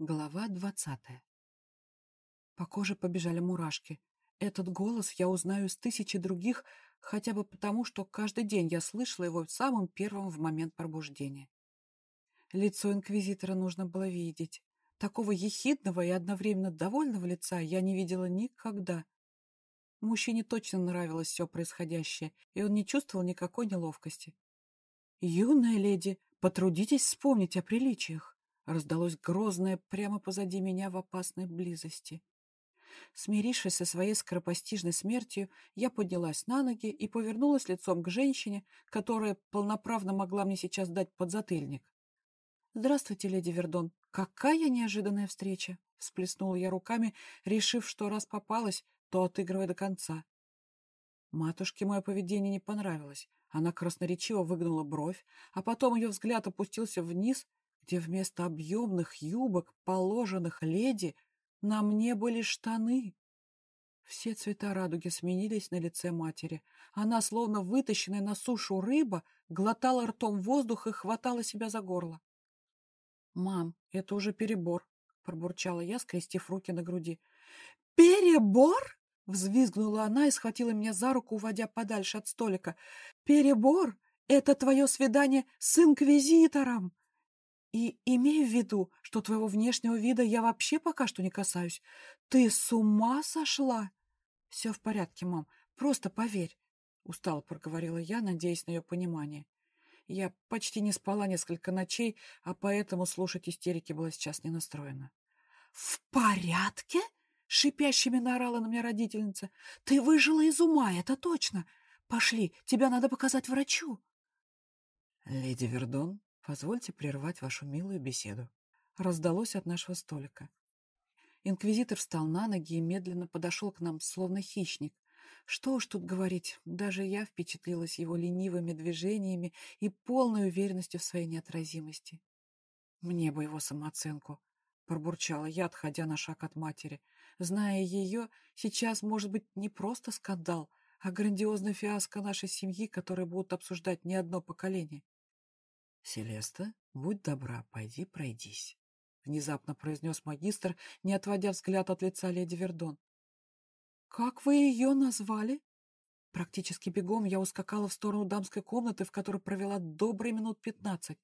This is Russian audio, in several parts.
Глава двадцатая. По коже побежали мурашки. Этот голос я узнаю из тысячи других, хотя бы потому, что каждый день я слышала его самым первым в момент пробуждения. Лицо инквизитора нужно было видеть. Такого ехидного и одновременно довольного лица я не видела никогда. Мужчине точно нравилось все происходящее, и он не чувствовал никакой неловкости. «Юная леди, потрудитесь вспомнить о приличиях». Раздалось грозное прямо позади меня в опасной близости. Смирившись со своей скоропостижной смертью, я поднялась на ноги и повернулась лицом к женщине, которая полноправно могла мне сейчас дать подзатыльник. «Здравствуйте, леди Вердон. Какая неожиданная встреча!» — всплеснула я руками, решив, что раз попалась, то отыгрывая до конца. Матушке мое поведение не понравилось. Она красноречиво выгнула бровь, а потом ее взгляд опустился вниз где вместо объемных юбок, положенных леди, на мне были штаны. Все цвета радуги сменились на лице матери. Она, словно вытащенная на сушу рыба, глотала ртом воздух и хватала себя за горло. «Мам, это уже перебор», — пробурчала я, скрестив руки на груди. «Перебор?» — взвизгнула она и схватила меня за руку, уводя подальше от столика. «Перебор? Это твое свидание с инквизитором!» И имей в виду, что твоего внешнего вида я вообще пока что не касаюсь. Ты с ума сошла? Все в порядке, мам. Просто поверь. Устало проговорила я, надеясь на ее понимание. Я почти не спала несколько ночей, а поэтому слушать истерики была сейчас не настроена. «В порядке?» — шипящими наорала на меня родительница. «Ты выжила из ума, это точно! Пошли, тебя надо показать врачу!» «Леди Вердон, «Позвольте прервать вашу милую беседу». Раздалось от нашего столика. Инквизитор встал на ноги и медленно подошел к нам, словно хищник. Что уж тут говорить, даже я впечатлилась его ленивыми движениями и полной уверенностью в своей неотразимости. Мне бы его самооценку, — пробурчала я, отходя на шаг от матери. Зная ее, сейчас может быть не просто скандал, а грандиозная фиаско нашей семьи, которую будут обсуждать не одно поколение. «Селеста, будь добра, пойди пройдись», — внезапно произнес магистр, не отводя взгляд от лица леди Вердон. «Как вы ее назвали?» Практически бегом я ускакала в сторону дамской комнаты, в которой провела добрые минут пятнадцать.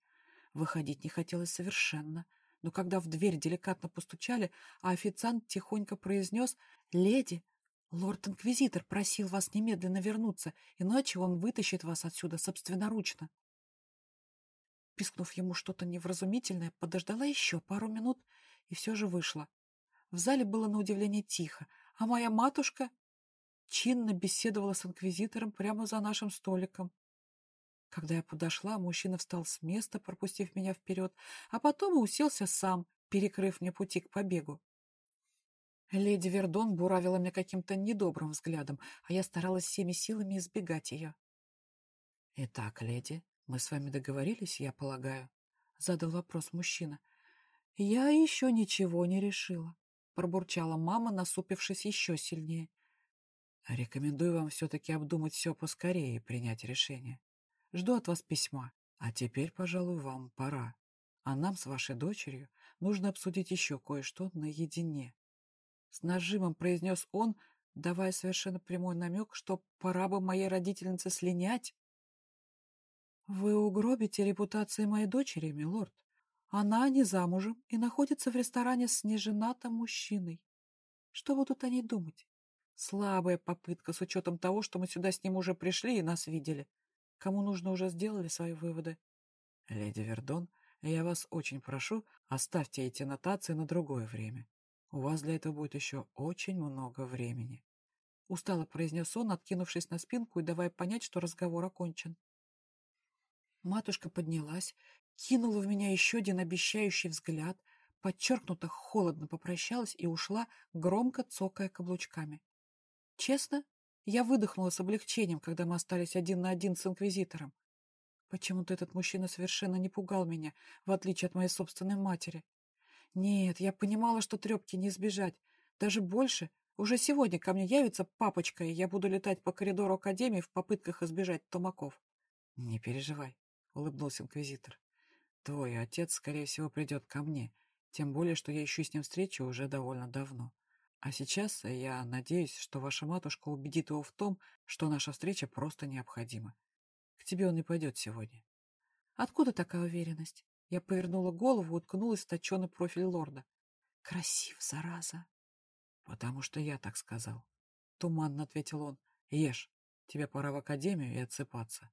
Выходить не хотелось совершенно, но когда в дверь деликатно постучали, а официант тихонько произнес «Леди, лорд-инквизитор просил вас немедленно вернуться, иначе он вытащит вас отсюда собственноручно». Пискнув ему что-то невразумительное, подождала еще пару минут и все же вышла. В зале было на удивление тихо, а моя матушка чинно беседовала с инквизитором прямо за нашим столиком. Когда я подошла, мужчина встал с места, пропустив меня вперед, а потом и уселся сам, перекрыв мне пути к побегу. Леди Вердон буравила меня каким-то недобрым взглядом, а я старалась всеми силами избегать ее. — Итак, леди, «Мы с вами договорились, я полагаю?» — задал вопрос мужчина. «Я еще ничего не решила», — пробурчала мама, насупившись еще сильнее. «Рекомендую вам все-таки обдумать все поскорее и принять решение. Жду от вас письма. А теперь, пожалуй, вам пора. А нам с вашей дочерью нужно обсудить еще кое-что наедине». С нажимом произнес он, давая совершенно прямой намек, что пора бы моей родительнице слинять «Вы угробите репутацию моей дочери, милорд. Она не замужем и находится в ресторане с неженатым мужчиной. Что будут они думать? Слабая попытка с учетом того, что мы сюда с ним уже пришли и нас видели. Кому нужно, уже сделали свои выводы. Леди Вердон, я вас очень прошу, оставьте эти нотации на другое время. У вас для этого будет еще очень много времени. Устало произнес он, откинувшись на спинку и давая понять, что разговор окончен. Матушка поднялась, кинула в меня еще один обещающий взгляд, подчеркнуто холодно попрощалась и ушла, громко цокая каблучками. Честно, я выдохнула с облегчением, когда мы остались один на один с инквизитором. Почему-то этот мужчина совершенно не пугал меня, в отличие от моей собственной матери. Нет, я понимала, что трепки не избежать. Даже больше, уже сегодня ко мне явится папочка, и я буду летать по коридору Академии в попытках избежать тумаков. Не переживай, — улыбнулся инквизитор. «Твой отец, скорее всего, придет ко мне, Тем более, что я ищу с ним встречи уже довольно давно. А сейчас я надеюсь, что ваша матушка убедит его в том, что наша встреча просто необходима. К тебе он не пойдет сегодня. Откуда такая уверенность? Я повернула голову уткнулась в точеный профиль лорда. Красив, зараза. Потому что я так сказал. Туманно ответил он. Ешь, тебе пора в академию и отсыпаться.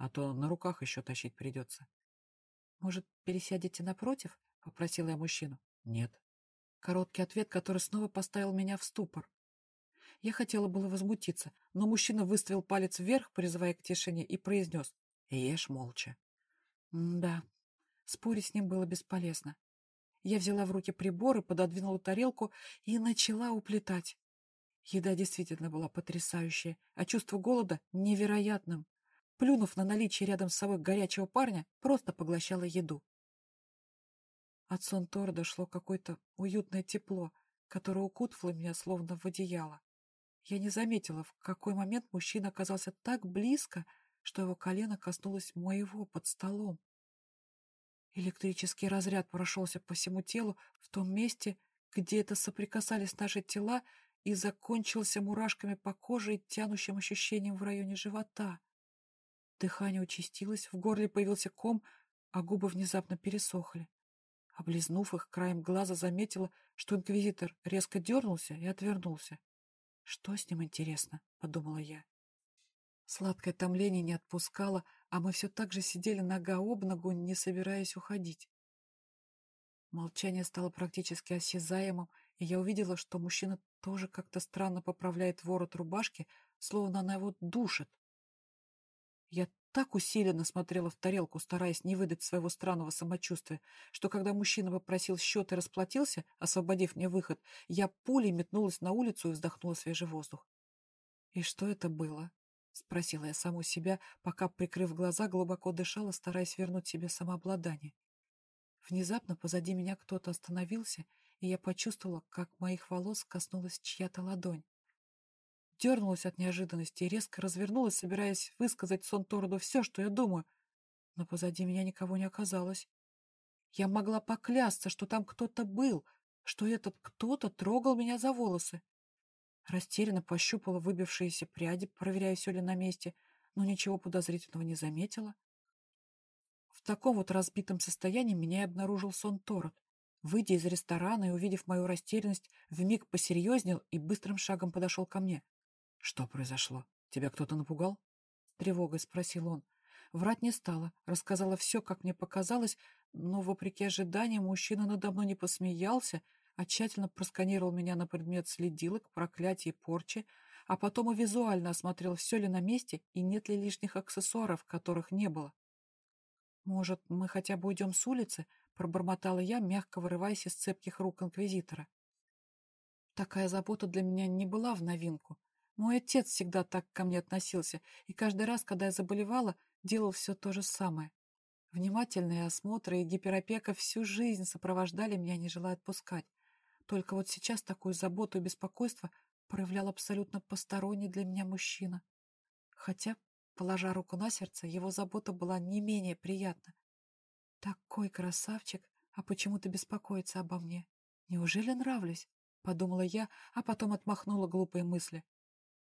А то на руках еще тащить придется. Может, пересядете напротив? Попросила я мужчину. Нет. Короткий ответ, который снова поставил меня в ступор. Я хотела было возмутиться, но мужчина выставил палец вверх, призывая к тишине, и произнес «Ешь молча». Да, спорить с ним было бесполезно. Я взяла в руки прибор и пододвинула тарелку и начала уплетать. Еда действительно была потрясающая, а чувство голода — невероятным. Плюнув на наличие рядом с собой горячего парня, просто поглощала еду. От сон Торда шло какое-то уютное тепло, которое укутывало меня словно в одеяло. Я не заметила, в какой момент мужчина оказался так близко, что его колено коснулось моего под столом. Электрический разряд прошелся по всему телу в том месте, где это соприкасались наши тела, и закончился мурашками по коже и тянущим ощущением в районе живота. Дыхание участилось, в горле появился ком, а губы внезапно пересохли. Облизнув их, краем глаза заметила, что инквизитор резко дернулся и отвернулся. «Что с ним интересно?» — подумала я. Сладкое томление не отпускало, а мы все так же сидели нога об ногу, не собираясь уходить. Молчание стало практически осязаемым, и я увидела, что мужчина тоже как-то странно поправляет ворот рубашки, словно она его душит. Я так усиленно смотрела в тарелку, стараясь не выдать своего странного самочувствия, что когда мужчина попросил счет и расплатился, освободив мне выход, я пулей метнулась на улицу и вздохнула свежий воздух. «И что это было?» — спросила я саму себя, пока, прикрыв глаза, глубоко дышала, стараясь вернуть себе самообладание. Внезапно позади меня кто-то остановился, и я почувствовала, как моих волос коснулась чья-то ладонь дернулась от неожиданности и резко развернулась, собираясь высказать сон Тороду все, что я думаю. Но позади меня никого не оказалось. Я могла поклясться, что там кто-то был, что этот кто-то трогал меня за волосы. Растерянно пощупала выбившиеся пряди, проверяя, все ли на месте, но ничего подозрительного не заметила. В таком вот разбитом состоянии меня и обнаружил сон Торот. Выйдя из ресторана и увидев мою растерянность, вмиг посерьезнел и быстрым шагом подошел ко мне. «Что произошло? Тебя кто-то напугал?» Тревогой спросил он. Врать не стала, рассказала все, как мне показалось, но, вопреки ожиданиям, мужчина надо мной не посмеялся, а тщательно просканировал меня на предмет следилок, проклятий и порчи, а потом и визуально осмотрел, все ли на месте и нет ли лишних аксессуаров, которых не было. «Может, мы хотя бы уйдем с улицы?» — пробормотала я, мягко вырываясь из цепких рук инквизитора. Такая забота для меня не была в новинку. Мой отец всегда так ко мне относился, и каждый раз, когда я заболевала, делал все то же самое. Внимательные осмотры и гиперопека всю жизнь сопровождали меня, не желая отпускать. Только вот сейчас такую заботу и беспокойство проявлял абсолютно посторонний для меня мужчина. Хотя, положа руку на сердце, его забота была не менее приятна. Такой красавчик, а почему-то беспокоится обо мне. Неужели нравлюсь? Подумала я, а потом отмахнула глупые мысли.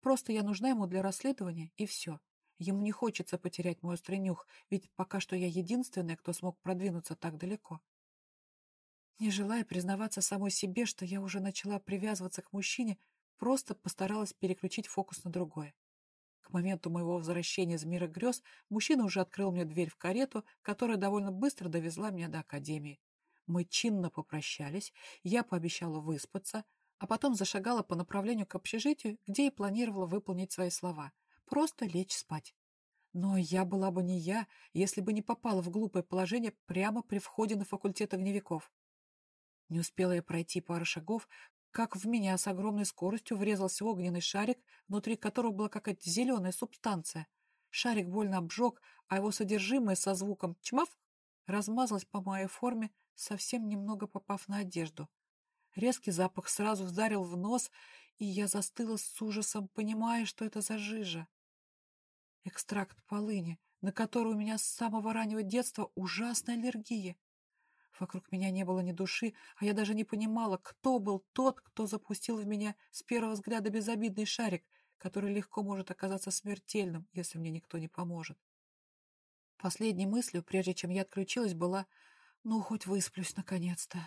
Просто я нужна ему для расследования, и все. Ему не хочется потерять мой острый нюх, ведь пока что я единственная, кто смог продвинуться так далеко. Не желая признаваться самой себе, что я уже начала привязываться к мужчине, просто постаралась переключить фокус на другое. К моменту моего возвращения из мира грез мужчина уже открыл мне дверь в карету, которая довольно быстро довезла меня до академии. Мы чинно попрощались, я пообещала выспаться, а потом зашагала по направлению к общежитию, где и планировала выполнить свои слова. Просто лечь спать. Но я была бы не я, если бы не попала в глупое положение прямо при входе на факультет огневиков. Не успела я пройти пару шагов, как в меня с огромной скоростью врезался огненный шарик, внутри которого была какая-то зеленая субстанция. Шарик больно обжег, а его содержимое со звуком «чмав» размазалось по моей форме, совсем немного попав на одежду. Резкий запах сразу вдарил в нос, и я застыла с ужасом, понимая, что это за жижа. Экстракт полыни, на который у меня с самого раннего детства ужасная аллергия. Вокруг меня не было ни души, а я даже не понимала, кто был тот, кто запустил в меня с первого взгляда безобидный шарик, который легко может оказаться смертельным, если мне никто не поможет. Последней мыслью, прежде чем я отключилась, была «ну, хоть высплюсь наконец-то».